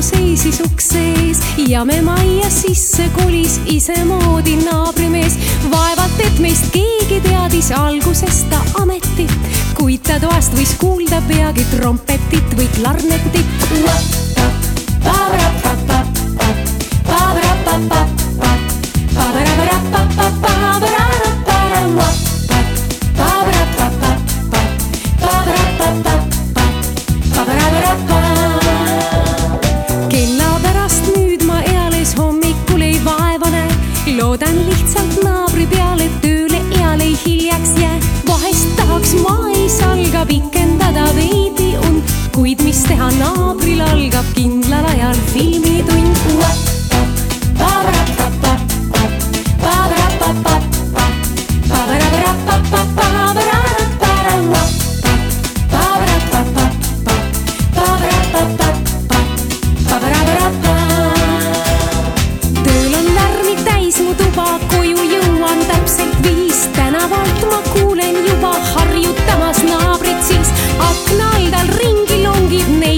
auto seisis ukse ees ja me majja sisse kolis isemoodi naabrimees. vaevalt, et meist keegi teadis algusest ta ametit, kuid ta toast võis kuulda peagi trompetit või klarnetit. kella loodan lihtsalt naabri peale tööle eal ei hiljaks jää. vahest tahaks maisal ka pikendada veidi und, kuid mis teha, naabril algab kindlal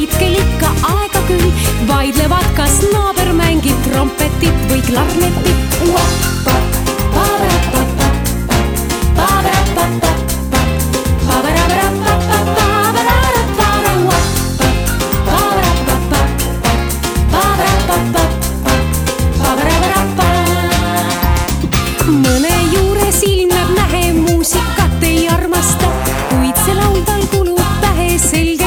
leidke ikka aega küll, vaidlevad, kas naaber mängib trompetit või klarnetit. mõne juures ilm näeb nähe, muusikat ei armasta, kuid see laul tal kulub pähe selge.